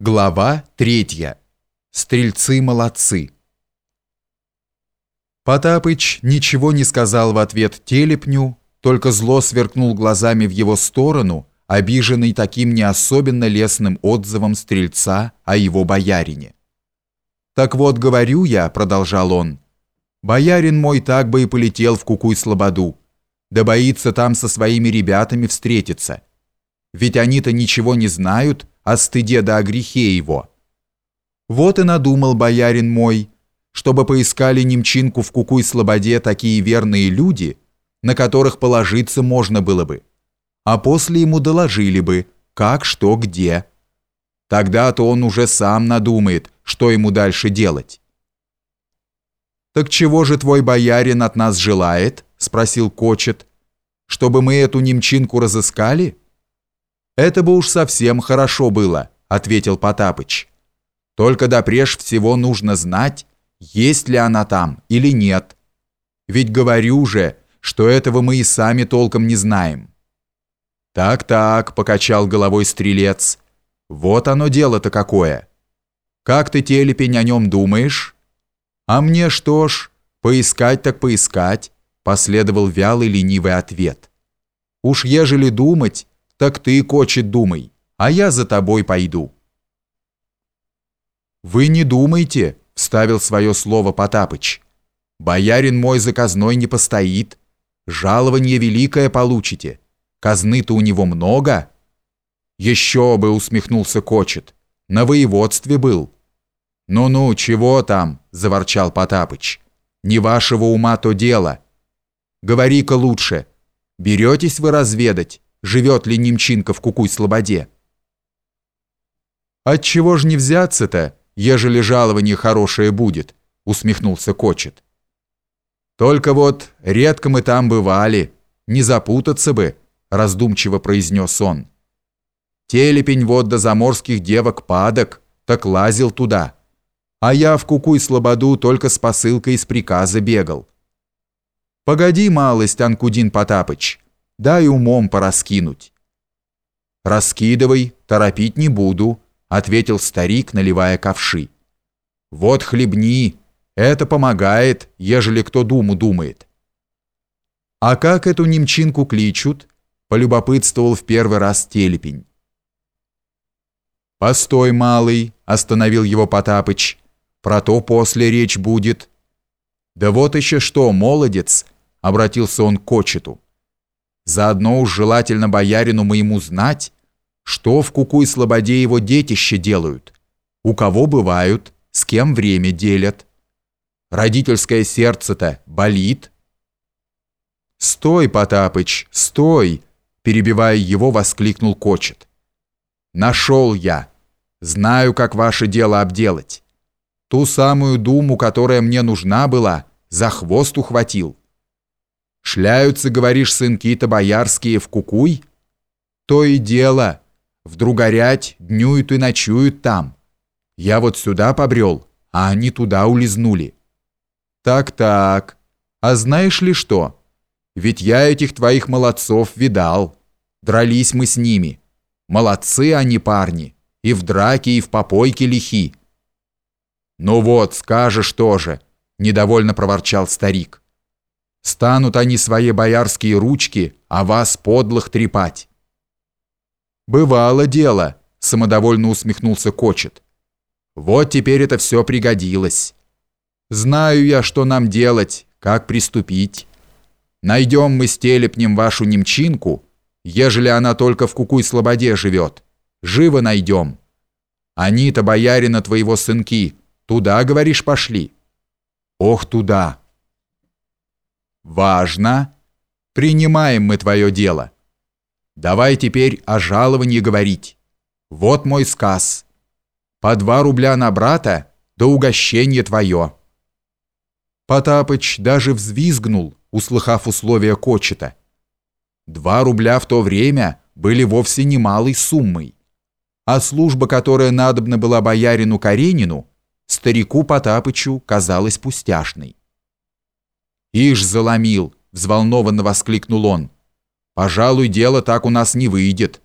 Глава третья. Стрельцы молодцы. Потапыч ничего не сказал в ответ телепню, только зло сверкнул глазами в его сторону, обиженный таким не особенно лестным отзывом стрельца о его боярине. «Так вот, говорю я», — продолжал он, — «боярин мой так бы и полетел в Кукуй-Слободу, да боится там со своими ребятами встретиться. Ведь они-то ничего не знают, — о стыде да о грехе его. Вот и надумал боярин мой, чтобы поискали немчинку в Кукуй-Слободе такие верные люди, на которых положиться можно было бы, а после ему доложили бы, как, что, где. Тогда-то он уже сам надумает, что ему дальше делать. «Так чего же твой боярин от нас желает?» — спросил Кочет. «Чтобы мы эту немчинку разыскали?» «Это бы уж совсем хорошо было», — ответил Потапыч. «Только да прежде всего нужно знать, есть ли она там или нет. Ведь говорю же, что этого мы и сами толком не знаем». «Так-так», — покачал головой стрелец, — «вот оно дело-то какое. Как ты, телепень, о нем думаешь?» «А мне что ж, поискать так поискать», — последовал вялый ленивый ответ. «Уж ежели думать, так ты, кочет, думай, а я за тобой пойду. Вы не думайте, вставил свое слово Потапыч. Боярин мой заказной не постоит. Жалование великое получите. Казны-то у него много. Еще бы, усмехнулся Кочет. На воеводстве был. «Ну-ну, чего там?» – заворчал Потапыч. «Не вашего ума то дело. Говори-ка лучше, беретесь вы разведать, живет ли Немчинка в Кукуй-Слободе. «Отчего ж не взяться-то, ежели жалование хорошее будет?» усмехнулся Кочет. «Только вот редко мы там бывали, не запутаться бы», раздумчиво произнес он. «Телепень вот до заморских девок падок, так лазил туда, а я в Кукуй-Слободу только с посылкой из приказа бегал». «Погоди малость, Анкудин Потапыч», дай умом пораскинуть. «Раскидывай, торопить не буду», — ответил старик, наливая ковши. «Вот хлебни, это помогает, ежели кто думу думает». «А как эту немчинку кличут?» — полюбопытствовал в первый раз телепень. «Постой, малый», — остановил его Потапыч, — «про то после речь будет». «Да вот еще что, молодец», — обратился он к Кочету. Заодно уж желательно боярину моему знать, что в Кукуй-Слободе его детище делают, у кого бывают, с кем время делят. Родительское сердце-то болит. «Стой, Потапыч, стой!» Перебивая его, воскликнул Кочет. «Нашел я. Знаю, как ваше дело обделать. Ту самую думу, которая мне нужна была, за хвост ухватил. Шляются, говоришь, сынки-то боярские в кукуй? То и дело. Вдруг горять, днюют и ночуют там. Я вот сюда побрел, а они туда улизнули. Так-так. А знаешь ли что? Ведь я этих твоих молодцов видал. Дрались мы с ними. Молодцы они, парни. И в драке, и в попойке лихи. Ну вот, скажешь тоже, недовольно проворчал старик. Станут они свои боярские ручки, а вас подлых трепать. «Бывало дело», — самодовольно усмехнулся Кочет. «Вот теперь это все пригодилось. Знаю я, что нам делать, как приступить. Найдем мы с телепнем вашу немчинку, ежели она только в Кукуй-Слободе живет. Живо найдем. Они-то, боярина твоего сынки, туда, говоришь, пошли?» «Ох, туда!» Важно. Принимаем мы твое дело. Давай теперь о жаловании говорить. Вот мой сказ. По два рубля на брата, да угощение твое. Потапыч даже взвизгнул, услыхав условия Кочета. Два рубля в то время были вовсе немалой суммой, а служба, которая надобна была боярину Каренину, старику Потапычу казалась пустяшной. «Ишь, заломил!» — взволнованно воскликнул он. «Пожалуй, дело так у нас не выйдет.